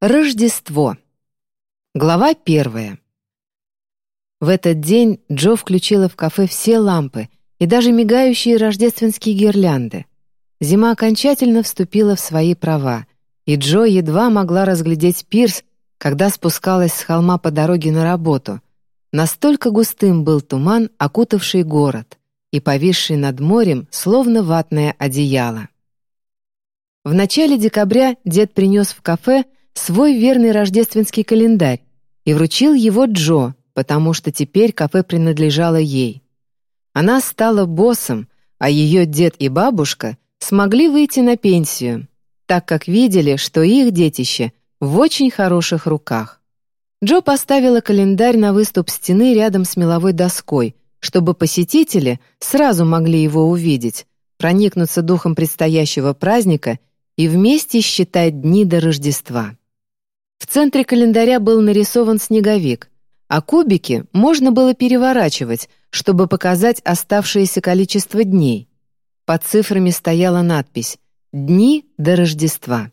Рождество. Глава первая. В этот день Джо включила в кафе все лампы и даже мигающие рождественские гирлянды. Зима окончательно вступила в свои права, и Джо едва могла разглядеть пирс, когда спускалась с холма по дороге на работу. Настолько густым был туман, окутавший город, и повисший над морем, словно ватное одеяло. В начале декабря дед принес в кафе свой верный рождественский календарь и вручил его Джо, потому что теперь кафе принадлежало ей. Она стала боссом, а ее дед и бабушка смогли выйти на пенсию, так как видели, что их детище в очень хороших руках. Джо поставила календарь на выступ стены рядом с меловой доской, чтобы посетители сразу могли его увидеть, проникнуться духом предстоящего праздника и вместе считать дни до Рождества. В центре календаря был нарисован снеговик, а кубики можно было переворачивать, чтобы показать оставшееся количество дней. Под цифрами стояла надпись «Дни до Рождества».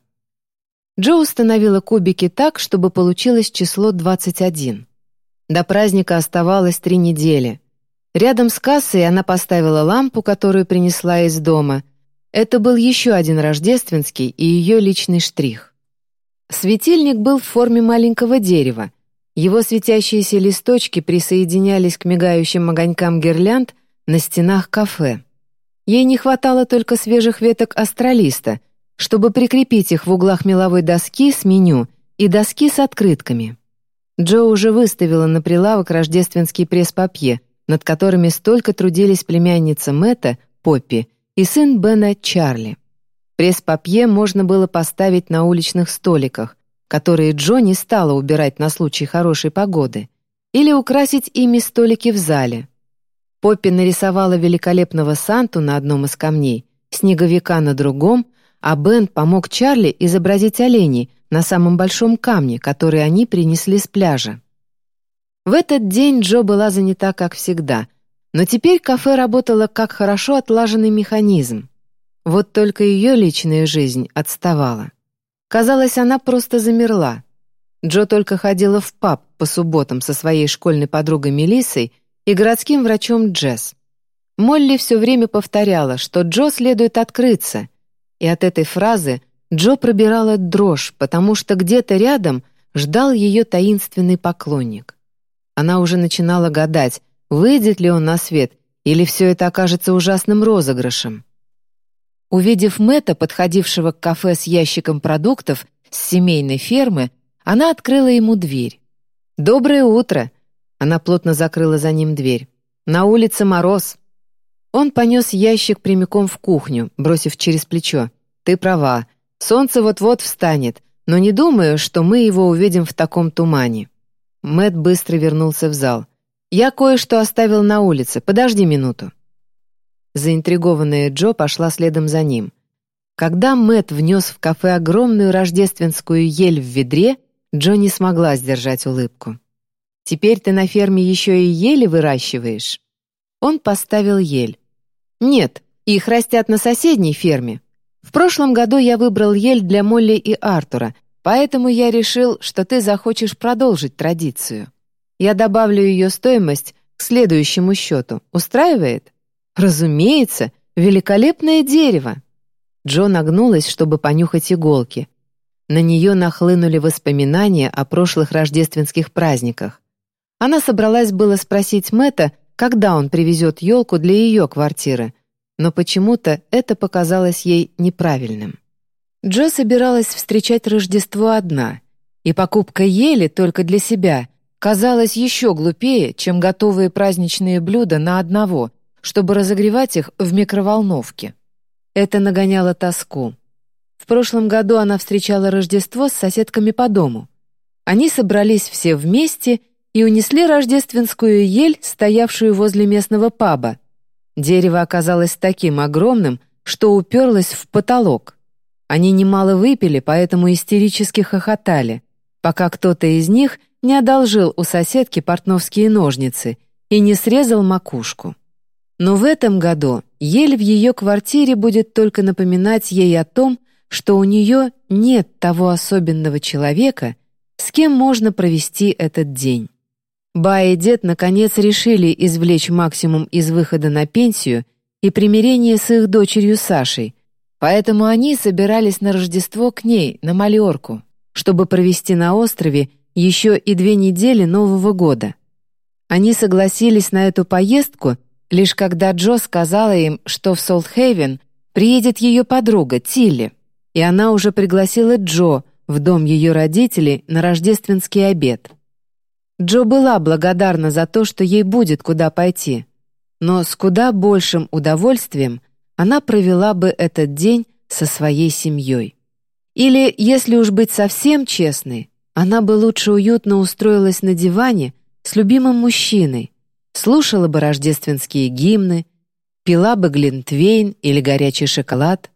Джо установила кубики так, чтобы получилось число 21. До праздника оставалось три недели. Рядом с кассой она поставила лампу, которую принесла из дома. Это был еще один рождественский и ее личный штрих. Светильник был в форме маленького дерева. Его светящиеся листочки присоединялись к мигающим огонькам гирлянд на стенах кафе. Ей не хватало только свежих веток астролиста, чтобы прикрепить их в углах меловой доски с меню и доски с открытками. Джо уже выставила на прилавок рождественский пресс-папье, над которыми столько трудились племянница Мэтта, Поппи, и сын Бена Чарли. Пресс-папье можно было поставить на уличных столиках, которые Джо не стала убирать на случай хорошей погоды, или украсить ими столики в зале. Поппи нарисовала великолепного Санту на одном из камней, снеговика на другом, а Бен помог Чарли изобразить оленей на самом большом камне, который они принесли с пляжа. В этот день Джо была занята как всегда, но теперь кафе работало как хорошо отлаженный механизм. Вот только ее личная жизнь отставала. Казалось, она просто замерла. Джо только ходила в паб по субботам со своей школьной подругой Мелиссой и городским врачом Джесс. Молли все время повторяла, что Джо следует открыться, и от этой фразы Джо пробирала дрожь, потому что где-то рядом ждал ее таинственный поклонник. Она уже начинала гадать, выйдет ли он на свет, или все это окажется ужасным розыгрышем. Увидев Мэтта, подходившего к кафе с ящиком продуктов с семейной фермы, она открыла ему дверь. «Доброе утро!» Она плотно закрыла за ним дверь. «На улице мороз!» Он понес ящик прямиком в кухню, бросив через плечо. «Ты права. Солнце вот-вот встанет, но не думаю, что мы его увидим в таком тумане». Мэт быстро вернулся в зал. «Я кое-что оставил на улице. Подожди минуту». Заинтригованная Джо пошла следом за ним. Когда Мэт внес в кафе огромную рождественскую ель в ведре, Джо не смогла сдержать улыбку. «Теперь ты на ферме еще и ели выращиваешь?» Он поставил ель. «Нет, их растят на соседней ферме. В прошлом году я выбрал ель для Молли и Артура, поэтому я решил, что ты захочешь продолжить традицию. Я добавлю ее стоимость к следующему счету. Устраивает?» «Разумеется, великолепное дерево!» Джо нагнулась, чтобы понюхать иголки. На нее нахлынули воспоминания о прошлых рождественских праздниках. Она собралась было спросить Мэтта, когда он привезет елку для ее квартиры, но почему-то это показалось ей неправильным. Джо собиралась встречать Рождество одна, и покупка ели только для себя казалась еще глупее, чем готовые праздничные блюда на одного, чтобы разогревать их в микроволновке. Это нагоняло тоску. В прошлом году она встречала Рождество с соседками по дому. Они собрались все вместе и унесли рождественскую ель, стоявшую возле местного паба. Дерево оказалось таким огромным, что уперлось в потолок. Они немало выпили, поэтому истерически хохотали, пока кто-то из них не одолжил у соседки портновские ножницы и не срезал макушку. Но в этом году ель в ее квартире будет только напоминать ей о том, что у нее нет того особенного человека, с кем можно провести этот день. Ба и дед наконец решили извлечь максимум из выхода на пенсию и примирения с их дочерью Сашей, поэтому они собирались на Рождество к ней, на Малиорку, чтобы провести на острове еще и две недели Нового года. Они согласились на эту поездку, лишь когда Джо сказала им, что в Солтхейвен приедет ее подруга Тилли, и она уже пригласила Джо в дом ее родителей на рождественский обед. Джо была благодарна за то, что ей будет куда пойти, но с куда большим удовольствием она провела бы этот день со своей семьей. Или, если уж быть совсем честной, она бы лучше уютно устроилась на диване с любимым мужчиной, слушала бы рождественские гимны, пила бы глинтвейн или горячий шоколад,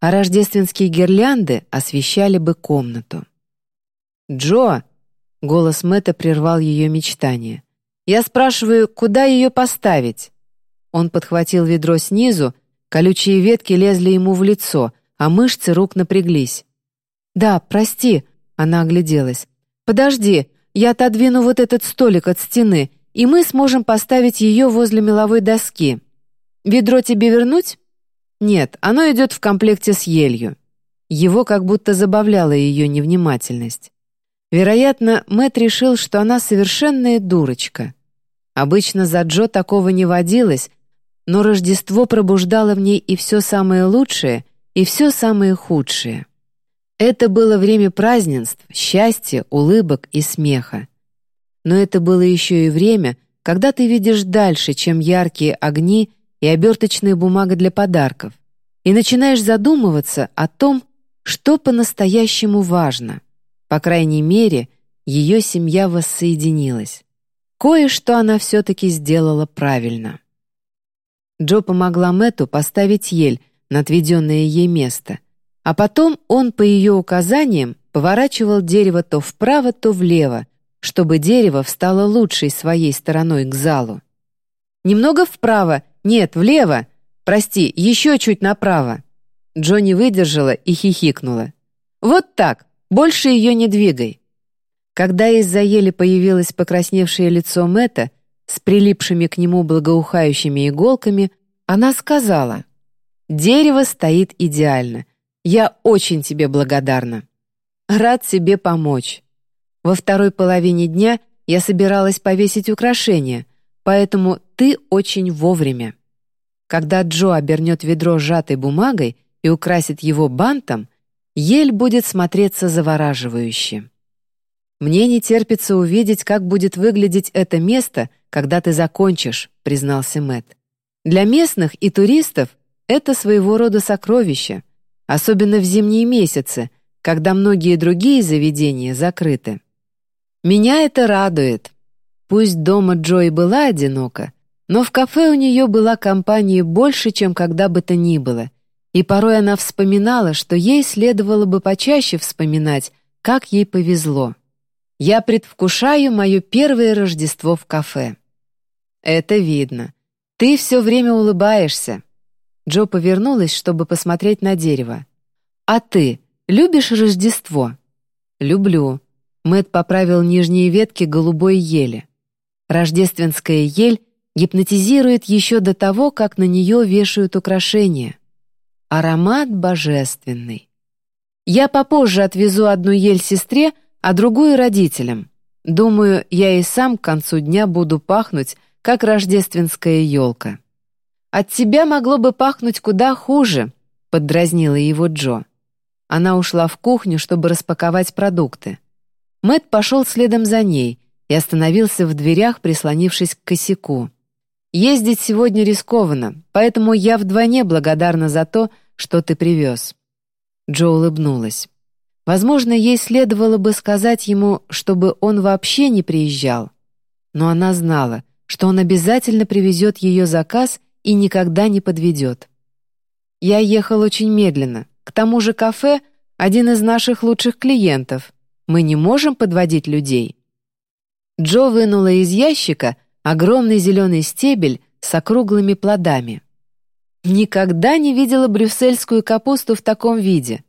а рождественские гирлянды освещали бы комнату. «Джо!» Голос Мэтта прервал ее мечтание. «Я спрашиваю, куда ее поставить?» Он подхватил ведро снизу, колючие ветки лезли ему в лицо, а мышцы рук напряглись. «Да, прости», — она огляделась. «Подожди, я отодвину вот этот столик от стены, и мы сможем поставить ее возле меловой доски. Ведро тебе вернуть?» «Нет, оно идет в комплекте с елью». Его как будто забавляла ее невнимательность. Вероятно, Мэт решил, что она совершенная дурочка. Обычно за Джо такого не водилось, но Рождество пробуждало в ней и все самое лучшее, и все самое худшее. Это было время празднеств, счастья, улыбок и смеха. Но это было еще и время, когда ты видишь дальше, чем яркие огни и оберточная бумага для подарков, и начинаешь задумываться о том, что по-настоящему важно — по крайней мере, ее семья воссоединилась. Кое-что она все-таки сделала правильно. Джо помогла Мэту поставить ель на отведенное ей место, а потом он по ее указаниям поворачивал дерево то вправо, то влево, чтобы дерево встало лучшей своей стороной к залу. «Немного вправо, нет, влево, прости, еще чуть направо». Джо не выдержала и хихикнула. «Вот так, больше ее не двигай». Когда из-за ели появилось покрасневшее лицо Мэтта с прилипшими к нему благоухающими иголками, она сказала, «Дерево стоит идеально. Я очень тебе благодарна. Рад тебе помочь. Во второй половине дня я собиралась повесить украшения, поэтому ты очень вовремя». Когда Джо обернет ведро сжатой бумагой и украсит его бантом, ель будет смотреться завораживающе. «Мне не терпится увидеть, как будет выглядеть это место, когда ты закончишь», — признался Мэт. «Для местных и туристов это своего рода сокровище, особенно в зимние месяцы, когда многие другие заведения закрыты. Меня это радует. Пусть дома Джой была одинока, но в кафе у нее была компания больше, чем когда бы то ни было — и порой она вспоминала, что ей следовало бы почаще вспоминать, как ей повезло. «Я предвкушаю мое первое Рождество в кафе». «Это видно. Ты все время улыбаешься». Джо повернулась, чтобы посмотреть на дерево. «А ты любишь Рождество?» «Люблю». Мэт поправил нижние ветки голубой ели. Рождественская ель гипнотизирует еще до того, как на нее вешают украшения. Аромат божественный. Я попозже отвезу одну ель сестре, а другую родителям. Думаю, я и сам к концу дня буду пахнуть, как рождественская елка. От тебя могло бы пахнуть куда хуже, поддразнила его Джо. Она ушла в кухню, чтобы распаковать продукты. Мэт пошел следом за ней и остановился в дверях, прислонившись к косяку. Ездить сегодня рискованно, поэтому я вдвойне благодарна за то, что ты привез». Джо улыбнулась. Возможно, ей следовало бы сказать ему, чтобы он вообще не приезжал. Но она знала, что он обязательно привезет ее заказ и никогда не подведет. «Я ехал очень медленно. К тому же кафе — один из наших лучших клиентов. Мы не можем подводить людей». Джо вынула из ящика огромный зеленый стебель с округлыми плодами. Никогда не видела брюссельскую капусту в таком виде.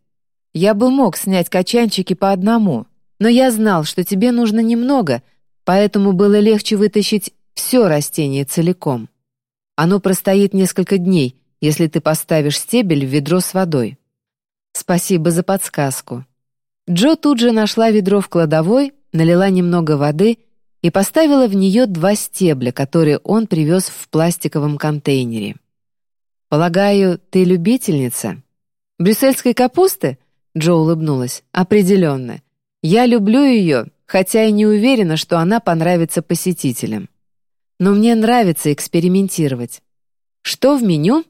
Я бы мог снять качанчики по одному, но я знал, что тебе нужно немного, поэтому было легче вытащить все растение целиком. Оно простоит несколько дней, если ты поставишь стебель в ведро с водой. Спасибо за подсказку. Джо тут же нашла ведро в кладовой, налила немного воды и поставила в нее два стебля, которые он привез в пластиковом контейнере. «Полагаю, ты любительница?» «Брюссельской капусты?» Джо улыбнулась. «Определенно. Я люблю ее, хотя и не уверена, что она понравится посетителям. Но мне нравится экспериментировать. Что в меню?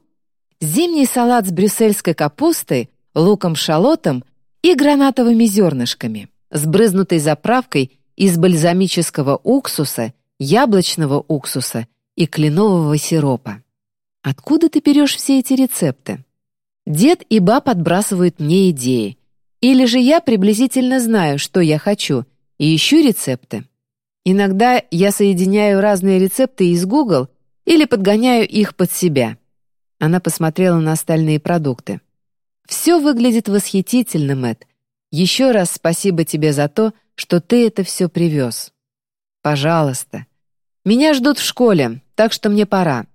Зимний салат с брюссельской капустой, луком-шалотом и гранатовыми зернышками, с брызнутой заправкой из бальзамического уксуса, яблочного уксуса и кленового сиропа. Откуда ты берешь все эти рецепты? Дед и ба подбрасывают мне идеи. Или же я приблизительно знаю, что я хочу, и ищу рецепты. Иногда я соединяю разные рецепты из Google или подгоняю их под себя. Она посмотрела на остальные продукты. «Все выглядит восхитительно, Мэтт. Еще раз спасибо тебе за то, что ты это все привез. Пожалуйста. Меня ждут в школе, так что мне пора.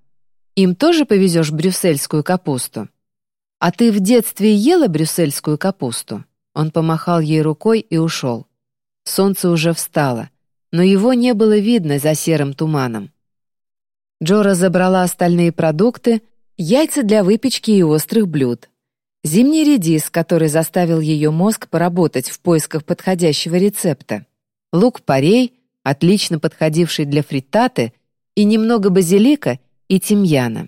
Им тоже повезешь брюссельскую капусту? А ты в детстве ела брюссельскую капусту?» Он помахал ей рукой и ушел. Солнце уже встало, но его не было видно за серым туманом. Джора забрала остальные продукты, яйца для выпечки и острых блюд. Зимний редис, который заставил ее мозг поработать в поисках подходящего рецепта. Лук-порей, отлично подходивший для фриттаты, и немного базилика и тимьяна.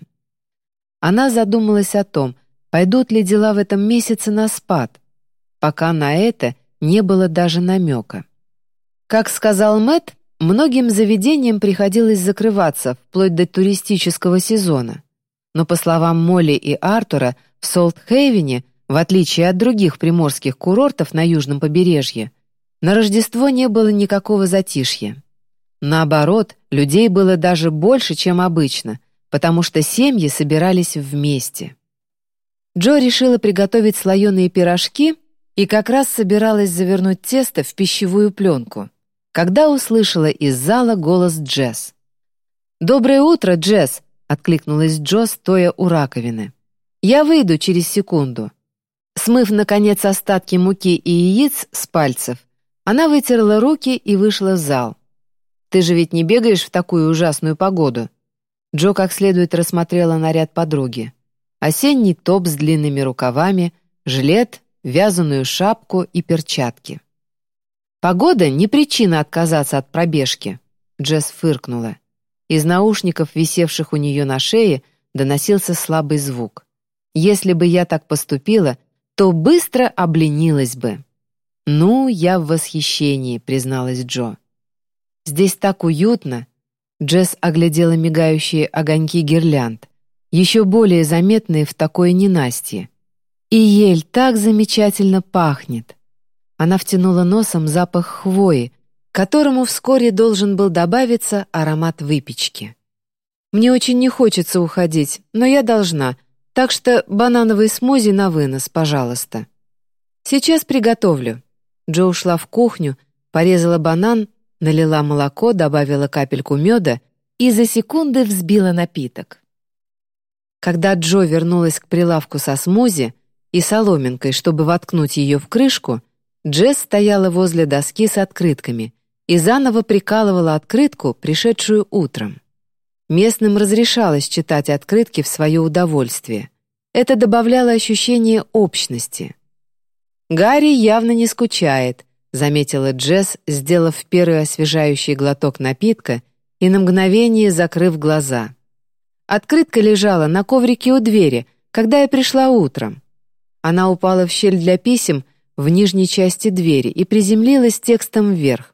Она задумалась о том, пойдут ли дела в этом месяце на спад, пока на это не было даже намека. Как сказал Мэтт, многим заведениям приходилось закрываться вплоть до туристического сезона. Но, по словам Молли и Артура, в Солт-Хейвене, в отличие от других приморских курортов на южном побережье, на Рождество не было никакого затишья. Наоборот, людей было даже больше, чем обычно, потому что семьи собирались вместе. Джо решила приготовить слоеные пирожки и как раз собиралась завернуть тесто в пищевую пленку, когда услышала из зала голос Джесс. «Доброе утро, Джесс!» — откликнулась Джо, стоя у раковины. Я выйду через секунду». Смыв, наконец, остатки муки и яиц с пальцев, она вытерла руки и вышла в зал. «Ты же ведь не бегаешь в такую ужасную погоду?» Джо как следует рассмотрела наряд подруги. Осенний топ с длинными рукавами, жилет, вязаную шапку и перчатки. «Погода — не причина отказаться от пробежки», — Джесс фыркнула. Из наушников, висевших у нее на шее, доносился слабый звук. Если бы я так поступила, то быстро обленилась бы. «Ну, я в восхищении», — призналась Джо. «Здесь так уютно». Джесс оглядела мигающие огоньки гирлянд, еще более заметные в такое ненастье. И ель так замечательно пахнет. Она втянула носом запах хвои, которому вскоре должен был добавиться аромат выпечки. «Мне очень не хочется уходить, но я должна», так что банановый смузи на вынос, пожалуйста. Сейчас приготовлю. Джо ушла в кухню, порезала банан, налила молоко, добавила капельку меда и за секунды взбила напиток. Когда Джо вернулась к прилавку со смузи и соломинкой, чтобы воткнуть ее в крышку, Джесс стояла возле доски с открытками и заново прикалывала открытку, пришедшую утром. Местным разрешалось читать открытки в свое удовольствие. Это добавляло ощущение общности. «Гарри явно не скучает», — заметила Джесс, сделав первый освежающий глоток напитка и на мгновение закрыв глаза. Открытка лежала на коврике у двери, когда я пришла утром. Она упала в щель для писем в нижней части двери и приземлилась текстом вверх.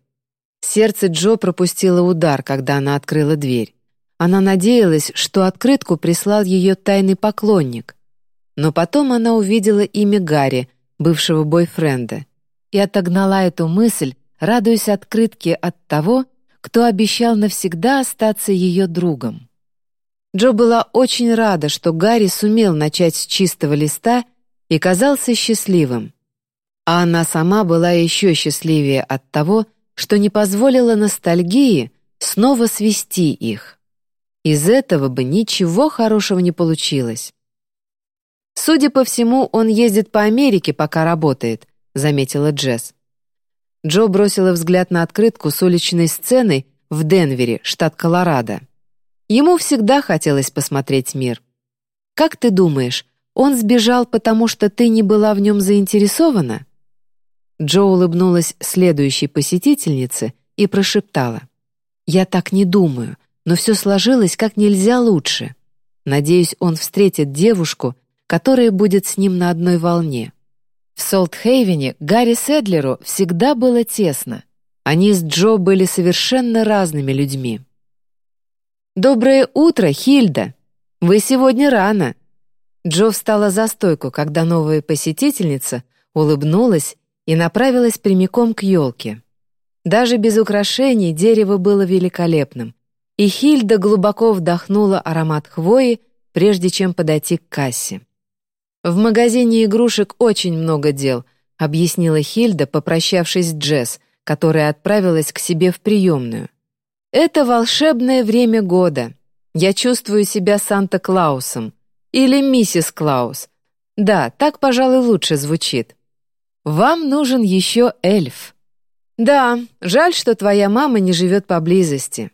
Сердце Джо пропустило удар, когда она открыла дверь. Она надеялась, что открытку прислал ее тайный поклонник. Но потом она увидела имя Гарри, бывшего бойфренда, и отогнала эту мысль, радуясь открытке от того, кто обещал навсегда остаться ее другом. Джо была очень рада, что Гарри сумел начать с чистого листа и казался счастливым. А она сама была еще счастливее от того, что не позволила ностальгии снова свести их. Из этого бы ничего хорошего не получилось. «Судя по всему, он ездит по Америке, пока работает», — заметила Джесс. Джо бросила взгляд на открытку с уличной сценой в Денвере, штат Колорадо. Ему всегда хотелось посмотреть мир. «Как ты думаешь, он сбежал, потому что ты не была в нем заинтересована?» Джо улыбнулась следующей посетительнице и прошептала. «Я так не думаю, но все сложилось как нельзя лучше. Надеюсь, он встретит девушку, которая будет с ним на одной волне». В Солтхейвене Гарри Седлеру всегда было тесно. Они с Джо были совершенно разными людьми. «Доброе утро, Хильда! Вы сегодня рано!» Джо встала за стойку, когда новая посетительница улыбнулась и направилась прямиком к елке. Даже без украшений дерево было великолепным, и Хильда глубоко вдохнула аромат хвои, прежде чем подойти к кассе. «В магазине игрушек очень много дел», — объяснила Хильда, попрощавшись с Джесс, которая отправилась к себе в приемную. «Это волшебное время года. Я чувствую себя Санта-Клаусом. Или миссис Клаус. Да, так, пожалуй, лучше звучит. Вам нужен еще эльф. Да, жаль, что твоя мама не живет поблизости.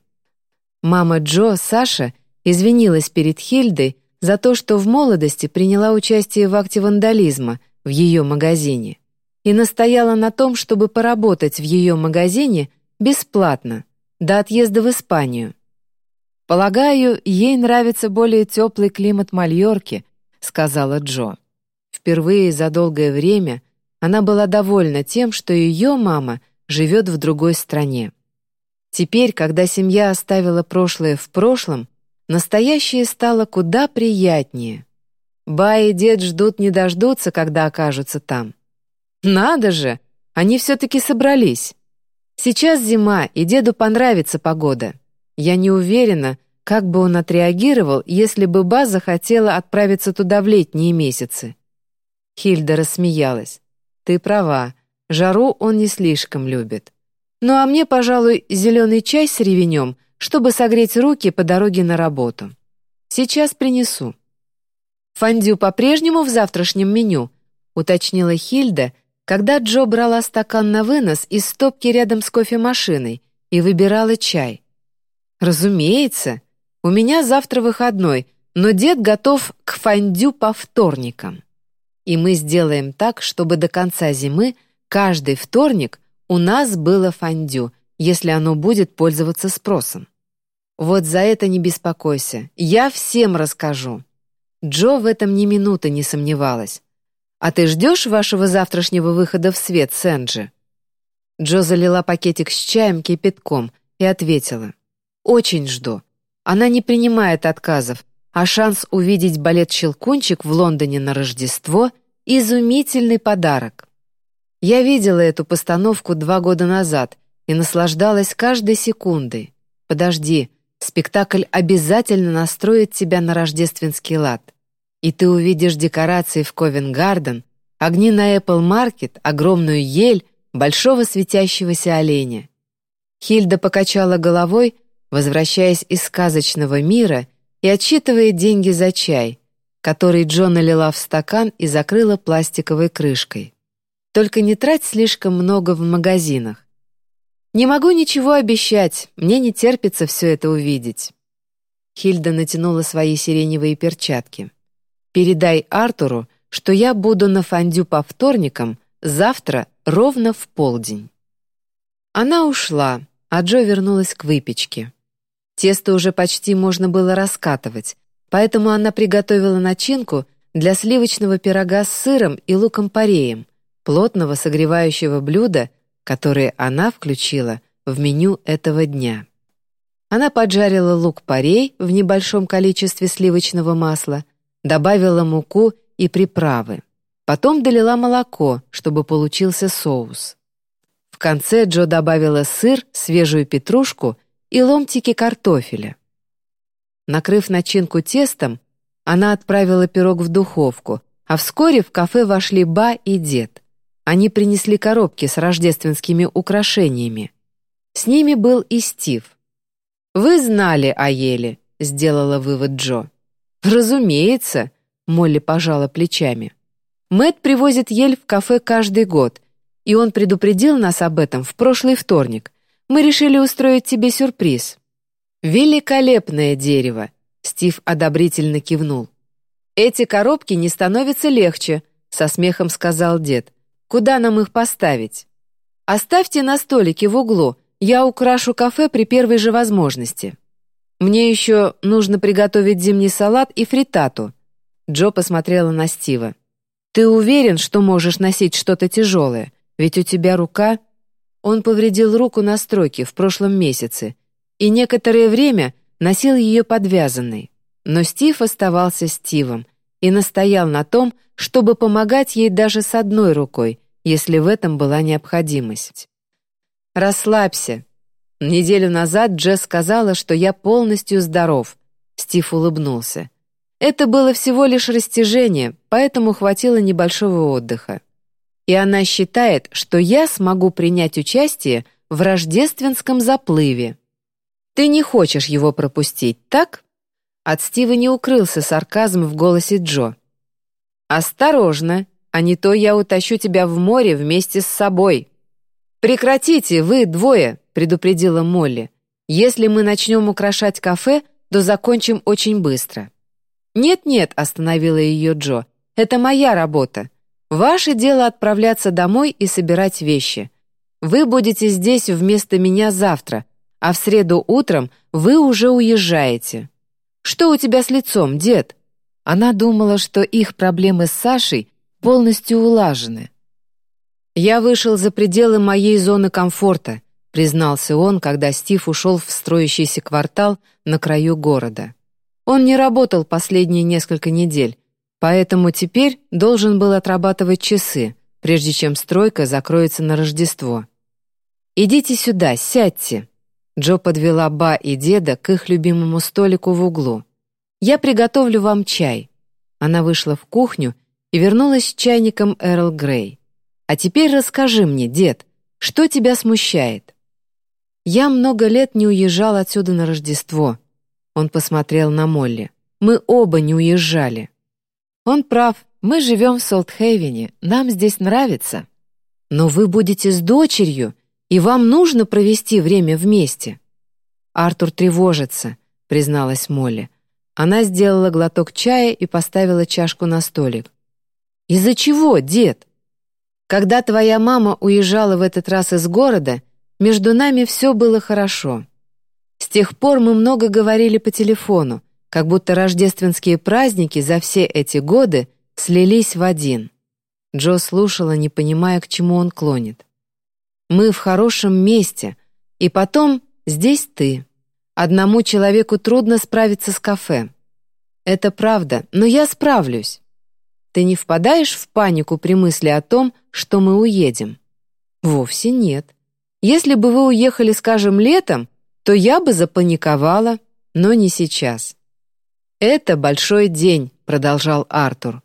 Мама Джо, Саша, извинилась перед Хильдой за то, что в молодости приняла участие в акте вандализма в ее магазине и настояла на том, чтобы поработать в ее магазине бесплатно до отъезда в Испанию. «Полагаю, ей нравится более теплый климат Мальорки», — сказала Джо. Впервые за долгое время она была довольна тем, что ее мама живет в другой стране. Теперь, когда семья оставила прошлое в прошлом, настоящее стало куда приятнее. Ба и дед ждут не дождутся, когда окажутся там. Надо же, они все-таки собрались. Сейчас зима, и деду понравится погода. Я не уверена, как бы он отреагировал, если бы Ба захотела отправиться туда в летние месяцы. Хильда рассмеялась. Ты права, жару он не слишком любит. Ну а мне, пожалуй, зеленый чай с ревенем, чтобы согреть руки по дороге на работу. Сейчас принесу. Фондю по-прежнему в завтрашнем меню, уточнила Хильда, когда Джо брала стакан на вынос из стопки рядом с кофемашиной и выбирала чай. «Разумеется. У меня завтра выходной, но дед готов к фондю по вторникам». И мы сделаем так, чтобы до конца зимы каждый вторник у нас было фондю, если оно будет пользоваться спросом. Вот за это не беспокойся, я всем расскажу. Джо в этом ни минуты не сомневалась. «А ты ждешь вашего завтрашнего выхода в свет, Сэнджи?» Джо залила пакетик с чаем кипятком и ответила. «Очень жду. Она не принимает отказов, а шанс увидеть балет «Щелкунчик» в Лондоне на Рождество — изумительный подарок. Я видела эту постановку два года назад и наслаждалась каждой секундой. Подожди, спектакль обязательно настроит тебя на рождественский лад. И ты увидишь декорации в Ковенгарден, огни на Market, огромную ель, большого светящегося оленя. Хильда покачала головой, возвращаясь из сказочного мира и отсчитывая деньги за чай, который Джо налила в стакан и закрыла пластиковой крышкой. Только не трать слишком много в магазинах. «Не могу ничего обещать, мне не терпится все это увидеть». Хильда натянула свои сиреневые перчатки. «Передай Артуру, что я буду на фондю по вторникам завтра ровно в полдень». Она ушла, а Джо вернулась к выпечке. Тесто уже почти можно было раскатывать, поэтому она приготовила начинку для сливочного пирога с сыром и луком-пореем, плотного согревающего блюда, которое она включила в меню этого дня. Она поджарила лук-порей в небольшом количестве сливочного масла, добавила муку и приправы. Потом долила молоко, чтобы получился соус. В конце Джо добавила сыр, свежую петрушку и ломтики картофеля. Накрыв начинку тестом, она отправила пирог в духовку, а вскоре в кафе вошли Ба и дед. Они принесли коробки с рождественскими украшениями. С ними был и Стив. «Вы знали о Еле», — сделала вывод Джо. «Разумеется», — Молли пожала плечами. Мэт привозит ель в кафе каждый год, и он предупредил нас об этом в прошлый вторник. Мы решили устроить тебе сюрприз». «Великолепное дерево!» — Стив одобрительно кивнул. «Эти коробки не становятся легче», — со смехом сказал дед. «Куда нам их поставить?» «Оставьте на столике в углу, я украшу кафе при первой же возможности. Мне еще нужно приготовить зимний салат и фритату». Джо посмотрела на Стива. «Ты уверен, что можешь носить что-то тяжелое? Ведь у тебя рука...» Он повредил руку на стройке в прошлом месяце и некоторое время носил ее подвязанной. Но Стив оставался Стивом и настоял на том, чтобы помогать ей даже с одной рукой, если в этом была необходимость. «Расслабься. Неделю назад Джесс сказала, что я полностью здоров». Стив улыбнулся. «Это было всего лишь растяжение, поэтому хватило небольшого отдыха и она считает, что я смогу принять участие в рождественском заплыве. Ты не хочешь его пропустить, так? От Стива не укрылся сарказм в голосе Джо. «Осторожно, а не то я утащу тебя в море вместе с собой». «Прекратите, вы двое», — предупредила Молли. «Если мы начнем украшать кафе, то закончим очень быстро». «Нет-нет», — остановила ее Джо, — «это моя работа. Ваше дело отправляться домой и собирать вещи. Вы будете здесь вместо меня завтра, а в среду утром вы уже уезжаете. Что у тебя с лицом, дед?» Она думала, что их проблемы с Сашей полностью улажены. «Я вышел за пределы моей зоны комфорта», признался он, когда Стив ушел в строящийся квартал на краю города. Он не работал последние несколько недель, Поэтому теперь должен был отрабатывать часы, прежде чем стройка закроется на Рождество. «Идите сюда, сядьте». Джо подвела Ба и деда к их любимому столику в углу. «Я приготовлю вам чай». Она вышла в кухню и вернулась с чайником Эрл Грей. «А теперь расскажи мне, дед, что тебя смущает?» «Я много лет не уезжал отсюда на Рождество». Он посмотрел на Молли. «Мы оба не уезжали». Он прав, мы живем в Солтхейвене, нам здесь нравится. Но вы будете с дочерью, и вам нужно провести время вместе. Артур тревожится, призналась Молли. Она сделала глоток чая и поставила чашку на столик. «Из-за чего, дед?» «Когда твоя мама уезжала в этот раз из города, между нами все было хорошо. С тех пор мы много говорили по телефону, как будто рождественские праздники за все эти годы слились в один. Джо слушала, не понимая, к чему он клонит. «Мы в хорошем месте, и потом здесь ты. Одному человеку трудно справиться с кафе. Это правда, но я справлюсь. Ты не впадаешь в панику при мысли о том, что мы уедем?» «Вовсе нет. Если бы вы уехали, скажем, летом, то я бы запаниковала, но не сейчас. «Это большой день», — продолжал Артур.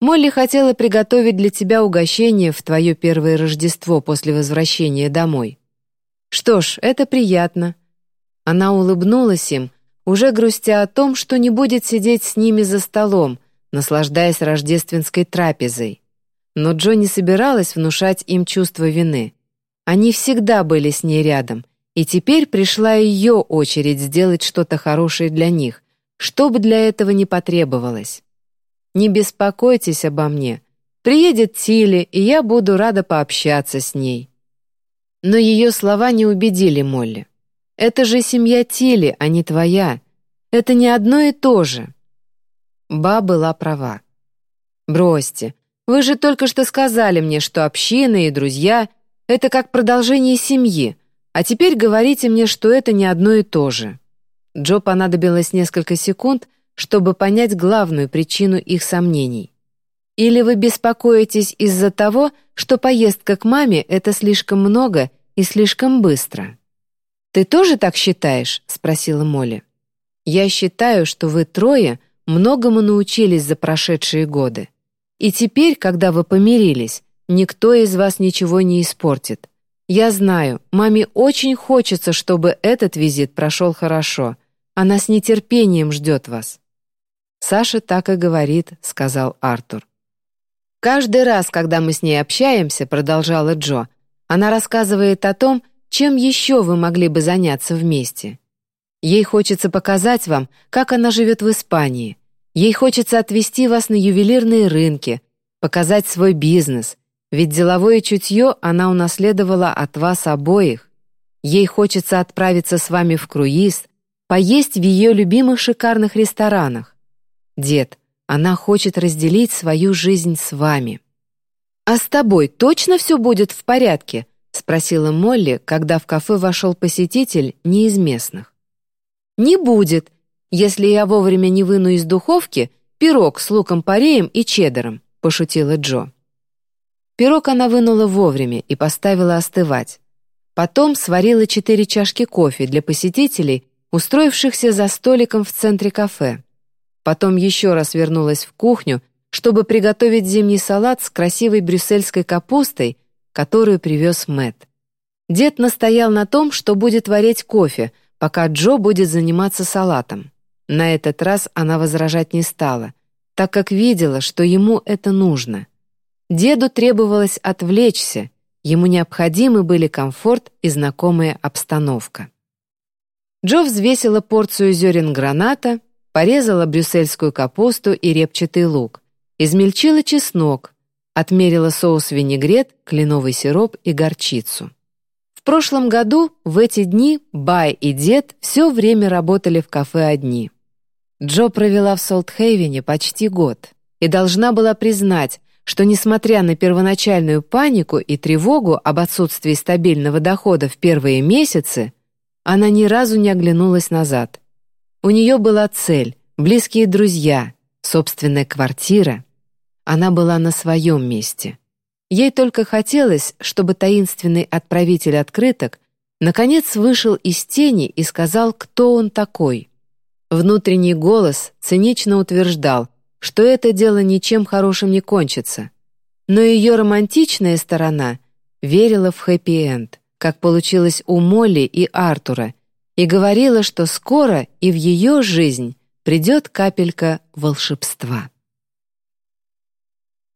«Молли хотела приготовить для тебя угощение в твое первое Рождество после возвращения домой». «Что ж, это приятно». Она улыбнулась им, уже грустя о том, что не будет сидеть с ними за столом, наслаждаясь рождественской трапезой. Но Джо не собиралась внушать им чувство вины. Они всегда были с ней рядом, и теперь пришла ее очередь сделать что-то хорошее для них, что бы для этого не потребовалось. Не беспокойтесь обо мне. Приедет Тилли, и я буду рада пообщаться с ней». Но ее слова не убедили Молли. «Это же семья Тилли, а не твоя. Это не одно и то же». Ба была права. «Бросьте, вы же только что сказали мне, что община и друзья — это как продолжение семьи, а теперь говорите мне, что это не одно и то же». Джо понадобилось несколько секунд, чтобы понять главную причину их сомнений. Или вы беспокоитесь из-за того, что поездка к маме — это слишком много и слишком быстро? «Ты тоже так считаешь?» — спросила Молли. «Я считаю, что вы трое многому научились за прошедшие годы. И теперь, когда вы помирились, никто из вас ничего не испортит. Я знаю, маме очень хочется, чтобы этот визит прошел хорошо. Она с нетерпением ждет вас». «Саша так и говорит», — сказал Артур. «Каждый раз, когда мы с ней общаемся», — продолжала Джо, она рассказывает о том, чем еще вы могли бы заняться вместе. Ей хочется показать вам, как она живет в Испании. Ей хочется отвезти вас на ювелирные рынки, показать свой бизнес, ведь деловое чутье она унаследовала от вас обоих. Ей хочется отправиться с вами в круиз, поесть в ее любимых шикарных ресторанах. Дед, она хочет разделить свою жизнь с вами. «А с тобой точно все будет в порядке?» — спросила Молли, когда в кафе вошел посетитель не из местных. «Не будет, если я вовремя не выну из духовки пирог с луком-пореем и чеддером», — пошутила Джо. Пирог она вынула вовремя и поставила остывать. Потом сварила четыре чашки кофе для посетителей, устроившихся за столиком в центре кафе. Потом еще раз вернулась в кухню, чтобы приготовить зимний салат с красивой брюссельской капустой, которую привез Мэт. Дед настоял на том, что будет варить кофе, пока Джо будет заниматься салатом. На этот раз она возражать не стала, так как видела, что ему это нужно. Деду требовалось отвлечься, ему необходимы были комфорт и знакомая обстановка. Джо взвесила порцию зерен граната, порезала брюссельскую капусту и репчатый лук, Измельчила чеснок, отмерила соус винегрет, кленовый сироп и горчицу. В прошлом году в эти дни Бай и дед все время работали в кафе одни. Джо провела в Солтхейвене почти год и должна была признать, что, несмотря на первоначальную панику и тревогу об отсутствии стабильного дохода в первые месяцы, она ни разу не оглянулась назад. У нее была цель, близкие друзья, собственная квартира, она была на своем месте. Ей только хотелось, чтобы таинственный отправитель открыток наконец вышел из тени и сказал, кто он такой. Внутренний голос цинично утверждал, что это дело ничем хорошим не кончится. Но ее романтичная сторона верила в хэппи-энд, как получилось у Молли и Артура, и говорила, что скоро и в ее жизнь придет капелька волшебства.